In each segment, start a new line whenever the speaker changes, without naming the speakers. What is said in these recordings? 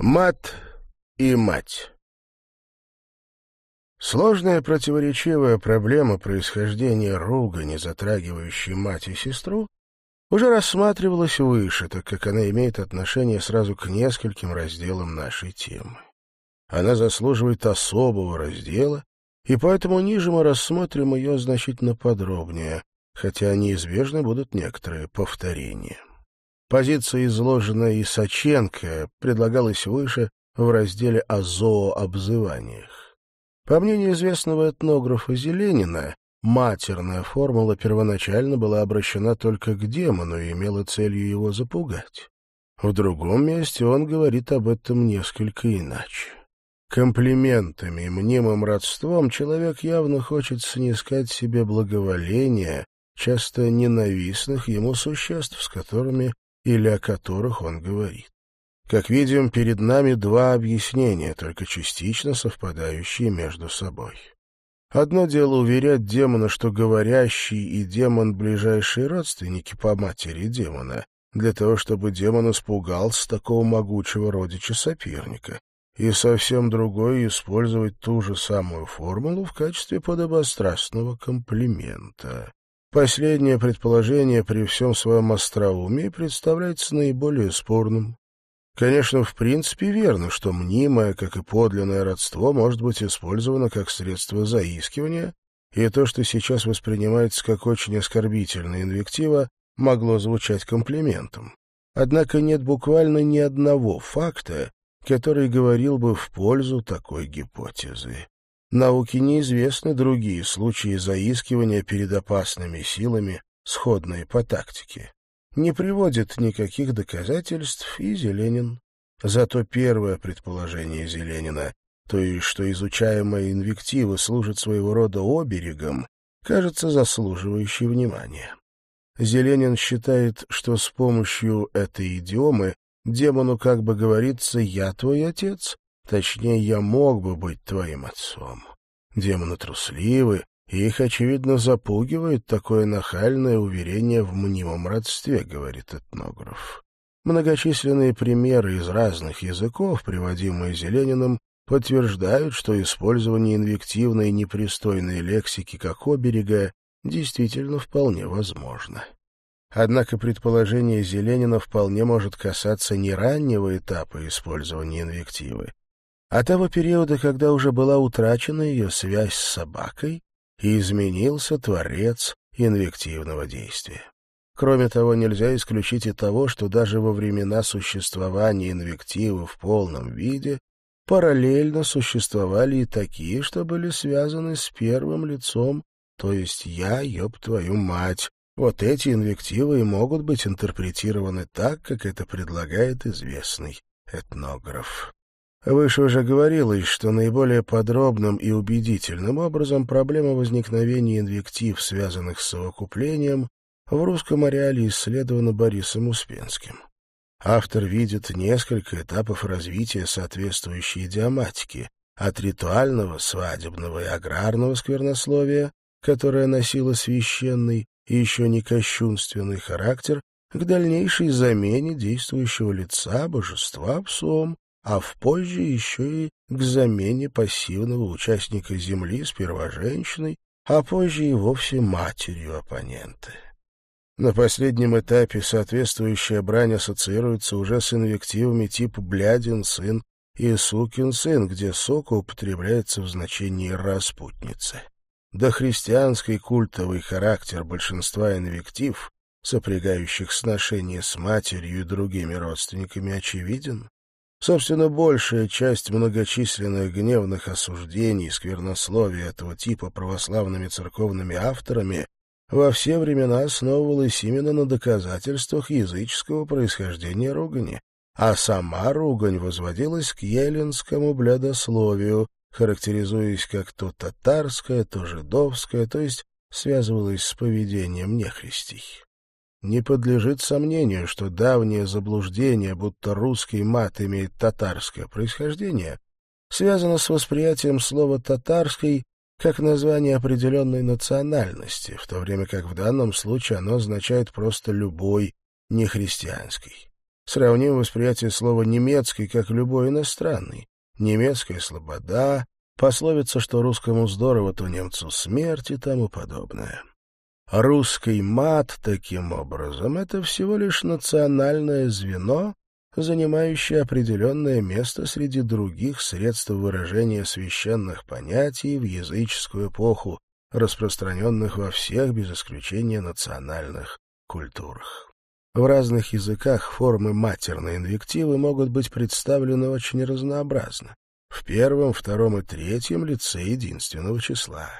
Мат и мать. Сложная противоречивая проблема происхождения ругани, затрагивающей мать и сестру, уже рассматривалась выше, так как она имеет отношение сразу к нескольким разделам нашей темы. Она заслуживает особого раздела, и поэтому ниже мы рассмотрим ее значительно подробнее, хотя неизбежно будут некоторые повторения. Позиция, изложенная Исаченко, предлагалась выше в разделе о зоообзываниях. По мнению известного этнографа Зеленина, матерная формула первоначально была обращена только к демону и имела целью его запугать. В другом месте он говорит об этом несколько иначе. Комплиментами и мнимым родством человек явно хочет снискать себе благоволение часто ненавистных ему существ, с которыми или о которых он говорит. Как видим, перед нами два объяснения, только частично совпадающие между собой. Одно дело уверять демона, что говорящий и демон — ближайшие родственники по матери демона, для того, чтобы демон испугался такого могучего родича соперника, и совсем другое — использовать ту же самую формулу в качестве подобострастного комплимента. Последнее предположение при всем своем остроумии представляется наиболее спорным. Конечно, в принципе верно, что мнимое, как и подлинное родство, может быть использовано как средство заискивания, и то, что сейчас воспринимается как очень оскорбительная инвектива, могло звучать комплиментом. Однако нет буквально ни одного факта, который говорил бы в пользу такой гипотезы. Науке неизвестны другие случаи заискивания перед опасными силами, сходные по тактике. Не приводит никаких доказательств и Зеленин. Зато первое предположение Зеленина, то есть что изучаемая инвектива служит своего рода оберегом, кажется заслуживающей внимания. Зеленин считает, что с помощью этой идиомы демону как бы говорится «я твой отец», Точнее, я мог бы быть твоим отцом. Демоны трусливы, и их, очевидно, запугивает такое нахальное уверение в мнимом родстве, говорит этнограф. Многочисленные примеры из разных языков, приводимые Зелениным, подтверждают, что использование инвективной непристойной лексики как оберега действительно вполне возможно. Однако предположение Зеленина вполне может касаться не раннего этапа использования инвективы, а того периода, когда уже была утрачена ее связь с собакой и изменился творец инвективного действия. Кроме того, нельзя исключить и того, что даже во времена существования инвективы в полном виде параллельно существовали и такие, что были связаны с первым лицом, то есть «я, ёб твою мать». Вот эти инвективы и могут быть интерпретированы так, как это предлагает известный этнограф. Выше уже говорилось, что наиболее подробным и убедительным образом проблема возникновения инвектив, связанных с совокуплением, в русском ареале исследована Борисом Успенским. Автор видит несколько этапов развития соответствующей идиоматики, от ритуального, свадебного и аграрного сквернословия, которое носило священный и еще не кощунственный характер, к дальнейшей замене действующего лица божества псом, а в позже еще и к замене пассивного участника Земли сперва женщиной, а позже и вовсе матерью оппонента. На последнем этапе соответствующая брань ассоциируется уже с инвективами типа «блядин сын» и «сукин сын», где «сока» употребляется в значении «распутницы». Дохристианский культовый характер большинства инвектив, сопрягающих сношение с матерью и другими родственниками, очевиден. Собственно, большая часть многочисленных гневных осуждений и сквернословия этого типа православными церковными авторами во все времена основывалась именно на доказательствах языческого происхождения ругани, а сама ругань возводилась к еленскому блядословию, характеризуясь как то татарское, то жидовское, то есть связывалась с поведением нехристей. Не подлежит сомнению, что давнее заблуждение, будто русский мат имеет татарское происхождение, связано с восприятием слова «татарский» как название определенной национальности, в то время как в данном случае оно означает просто «любой нехристианский». Сравним восприятие слова «немецкий» как любой иностранный. Немецкая слобода, пословица, что русскому здорово, то немцу смерть и тому подобное. Русский мат, таким образом, это всего лишь национальное звено, занимающее определенное место среди других средств выражения священных понятий в языческую эпоху, распространенных во всех, без исключения, национальных культурах. В разных языках формы матерной инвективы могут быть представлены очень разнообразно. В первом, втором и третьем лице единственного числа.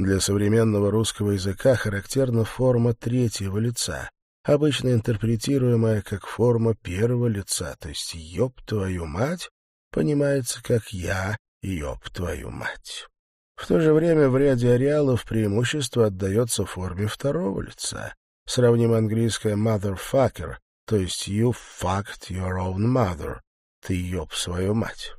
Для современного русского языка характерна форма третьего лица, обычно интерпретируемая как форма первого лица, то есть «ёб твою мать» понимается как «я, ёб твою мать». В то же время в ряде ареалов преимущество отдается форме второго лица. Сравним английское motherfucker, то есть you fucked your own mother, ты ёб свою мать.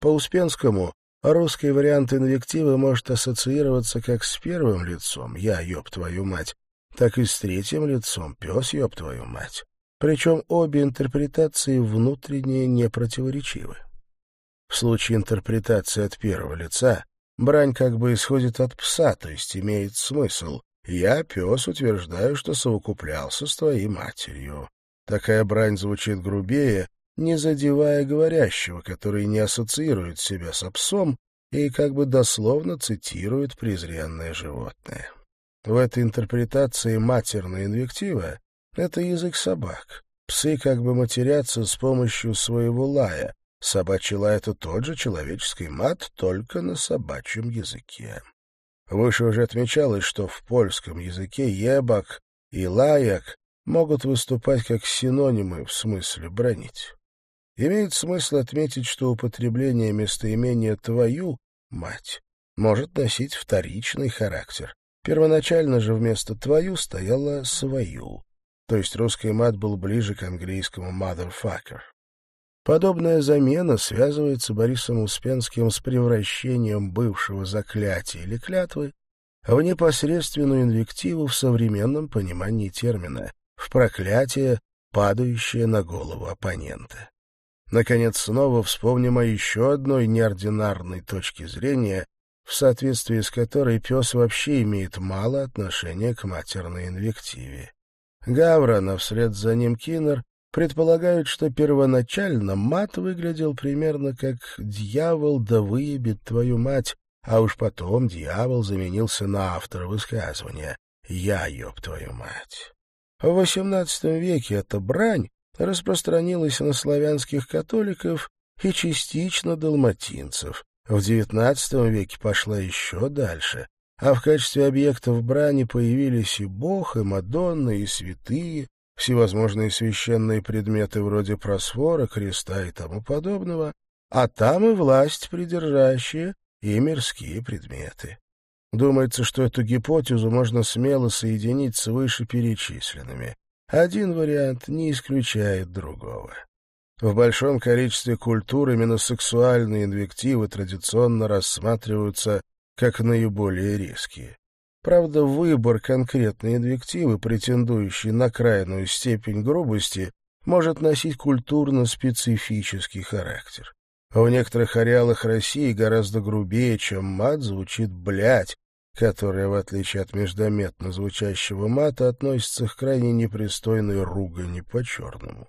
По Успенскому русский вариант инвективы может ассоциироваться как с первым лицом «я ёб твою мать», так и с третьим лицом «пес ёб твою мать». Причем обе интерпретации внутренне непротиворечивы. В случае интерпретации от первого лица Брань как бы исходит от пса, то есть имеет смысл. Я, пес, утверждаю, что совокуплялся с твоей матерью. Такая брань звучит грубее, не задевая говорящего, который не ассоциирует себя с псом и как бы дословно цитирует презренное животное. В этой интерпретации матерная инвектива — это язык собак. Псы как бы матерятся с помощью своего лая, Собачий лай — это тот же человеческий мат, только на собачьем языке. Выше уже отмечалось, что в польском языке «ебак» и «лаяк» могут выступать как синонимы в смысле «бронить». Имеет смысл отметить, что употребление местоимения «твою» — «мать» может носить вторичный характер. Первоначально же вместо «твою» стояло «свою», то есть русский мат был ближе к английскому «motherfucker». Подобная замена связывается Борисом Успенским с превращением бывшего заклятия или клятвы в непосредственную инвективу в современном понимании термина, в проклятие, падающее на голову оппонента. Наконец, снова вспомним о еще одной неординарной точке зрения, в соответствии с которой пес вообще имеет мало отношения к матерной инвективе. Гаврон, а вслед за ним Киннер, предполагают, что первоначально мат выглядел примерно как «дьявол да выебет твою мать», а уж потом дьявол заменился на автора высказывания «я ёб твою мать». В XVIII веке эта брань распространилась на славянских католиков и частично далматинцев. В XIX веке пошла еще дальше, а в качестве объектов брани появились и Бог, и Мадонна, и святые, всевозможные священные предметы вроде просфора, креста и тому подобного, а там и власть придержащие, и мирские предметы. Думается, что эту гипотезу можно смело соединить с вышеперечисленными. Один вариант не исключает другого. В большом количестве культур именно сексуальные инвективы традиционно рассматриваются как наиболее резкие. Правда, выбор конкретной инвективы, претендующей на крайнюю степень грубости, может носить культурно-специфический характер. В некоторых ареалах России гораздо грубее, чем мат, звучит «блядь», которая, в отличие от междометно звучащего мата, относится к крайне непристойной ругани по-черному.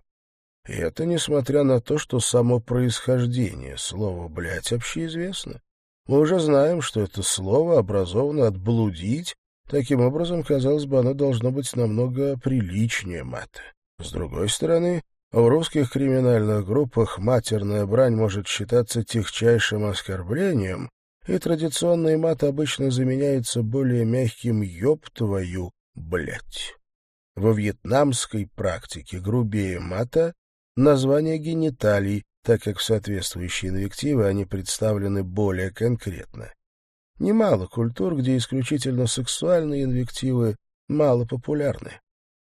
И это несмотря на то, что само происхождение слова «блядь» общеизвестно. Мы уже знаем, что это слово образовано от «блудить», таким образом, казалось бы, оно должно быть намного приличнее мата. С другой стороны, в русских криминальных группах матерная брань может считаться техчайшим оскорблением, и традиционный мат обычно заменяется более мягким «ёб твою, блядь». Во вьетнамской практике грубее мата — название гениталий, так как в соответствующие инвективы они представлены более конкретно. Немало культур, где исключительно сексуальные инвективы мало популярны.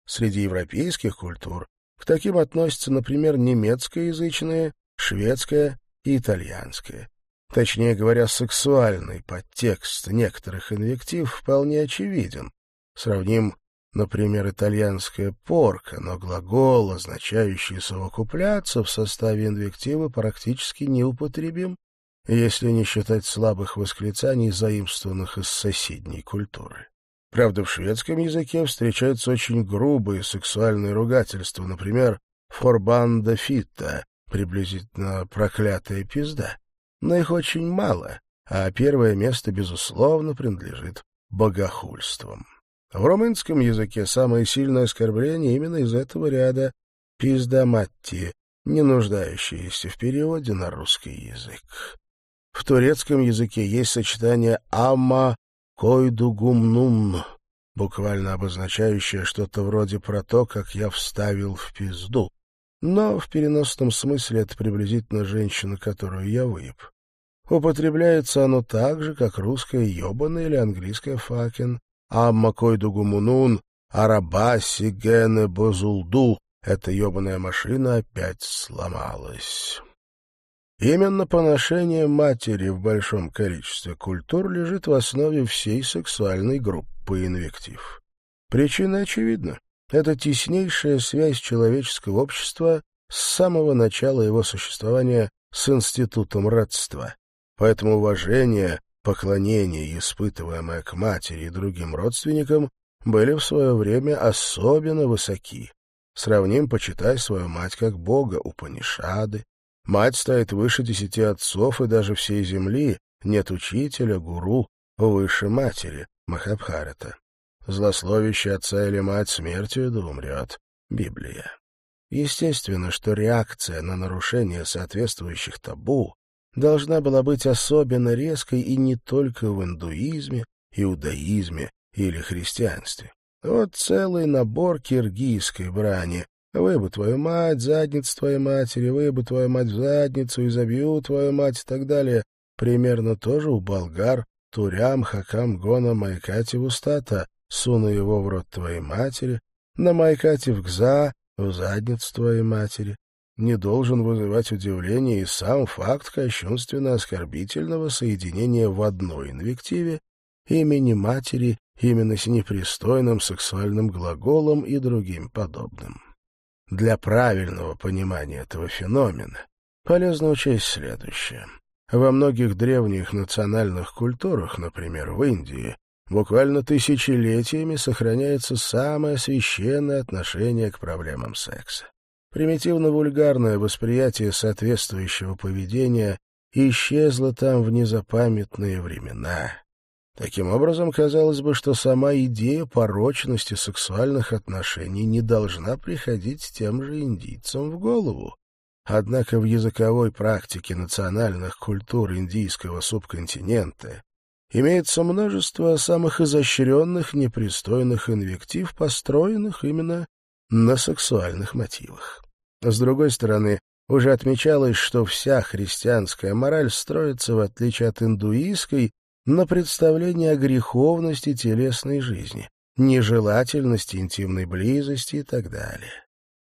Среди европейских культур к таким относятся, например, немецкоязычные, шведская и итальянская. Точнее говоря, сексуальный подтекст некоторых инвектив вполне очевиден. Сравним например, итальянская порка, но глагол, означающий совокупляться, в составе инвективы практически неупотребим, если не считать слабых восклицаний, заимствованных из соседней культуры. Правда, в шведском языке встречаются очень грубые сексуальные ругательства, например, «форбанда фитта», приблизительно «проклятая пизда». Но их очень мало, а первое место, безусловно, принадлежит богохульствам. В румынском языке самое сильное оскорбление именно из этого ряда «пиздаматти», не нуждающиеся в переводе на русский язык. В турецком языке есть сочетание «амма койдугумнум», буквально обозначающее что-то вроде про то, как я вставил в пизду. Но в переносном смысле это приблизительно женщина, которую я выеб. Употребляется оно так же, как русское «ёбаный» или английское «факен». «Амма койдугумунун», «арабаси гене бозулду» — эта ёбаная машина опять сломалась. Именно поношение матери в большом количестве культур лежит в основе всей сексуальной группы инвектив. Причина очевидна. Это теснейшая связь человеческого общества с самого начала его существования с институтом родства. Поэтому уважение, поклонение, испытываемое к матери и другим родственникам, были в свое время особенно высоки. Сравним, почитай свою мать как бога, Упанишады, Мать стоит выше десяти отцов и даже всей земли, нет учителя, гуру, выше матери, Махабхарата. Злословящий отца или мать смертью да умрет. Библия. Естественно, что реакция на нарушение соответствующих табу должна была быть особенно резкой и не только в индуизме, иудаизме или христианстве. Вот целый набор киргизской брани, Выебу твою мать, задницу твоей матери, выебу твою мать в задницу и забью твою мать и так далее. Примерно тоже у болгар Турям, Хакам, Гона, Майкати в устата, суну его в рот твоей матери, на Майкати в гза, в задницу твоей матери. Не должен вызывать удивление и сам факт кощунственно-оскорбительного соединения в одной инвективе имени матери именно с непристойным сексуальным глаголом и другим подобным. Для правильного понимания этого феномена полезно учесть следующее. Во многих древних национальных культурах, например, в Индии, буквально тысячелетиями сохраняется самое священное отношение к проблемам секса. Примитивно-вульгарное восприятие соответствующего поведения исчезло там в незапамятные времена. Таким образом, казалось бы, что сама идея порочности сексуальных отношений не должна приходить тем же индийцам в голову. Однако в языковой практике национальных культур индийского субконтинента имеется множество самых изощренных непристойных инвектив, построенных именно на сексуальных мотивах. С другой стороны, уже отмечалось, что вся христианская мораль строится, в отличие от индуистской, на представление о греховности телесной жизни, нежелательности интимной близости и так далее.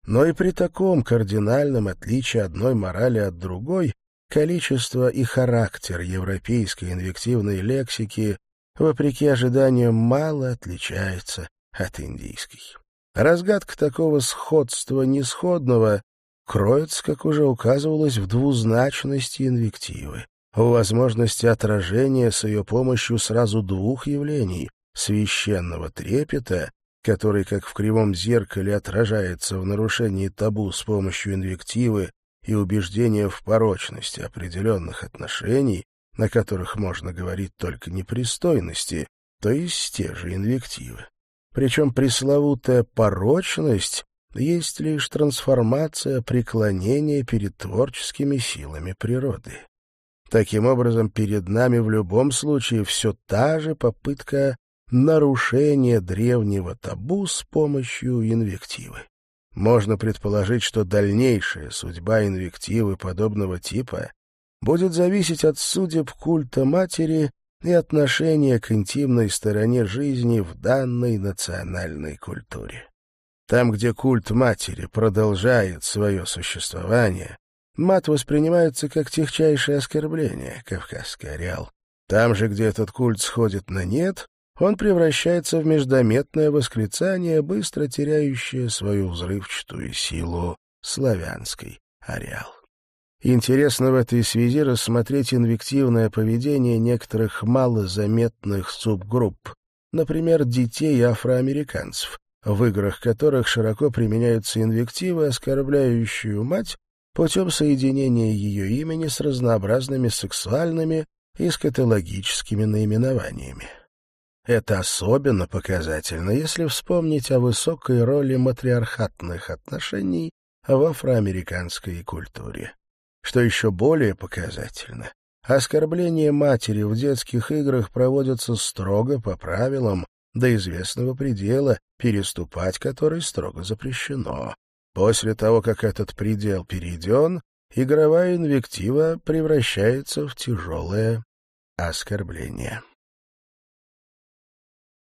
Но и при таком кардинальном отличии одной морали от другой количество и характер европейской инвективной лексики, вопреки ожиданиям, мало отличается от индийской. Разгадка такого сходства несходного кроется, как уже указывалось, в двузначности инвективы в возможности отражения с ее помощью сразу двух явлений — священного трепета, который, как в кривом зеркале, отражается в нарушении табу с помощью инвективы и убеждения в порочности определенных отношений, на которых можно говорить только непристойности, то есть те же инвективы. Причем пресловутая порочность есть лишь трансформация преклонения перед творческими силами природы. Таким образом, перед нами в любом случае все та же попытка нарушения древнего табу с помощью инвективы. Можно предположить, что дальнейшая судьба инвективы подобного типа будет зависеть от судеб культа матери и отношения к интимной стороне жизни в данной национальной культуре. Там, где культ матери продолжает свое существование, Мат воспринимается как техчайшее оскорбление, кавказский ареал. Там же, где этот культ сходит на нет, он превращается в междометное восклицание, быстро теряющее свою взрывчатую силу славянской ареал. Интересно в этой связи рассмотреть инвективное поведение некоторых малозаметных субгрупп, например, детей афроамериканцев, в играх которых широко применяются инвективы, оскорбляющие мать путем соединения ее имени с разнообразными сексуальными и скатологическими наименованиями. Это особенно показательно, если вспомнить о высокой роли матриархатных отношений в афроамериканской культуре. Что еще более показательно, оскорбление матери в детских играх проводятся строго по правилам, до известного предела, переступать который строго запрещено. После того, как этот предел перейден, игровая инвектива превращается в тяжелое оскорбление.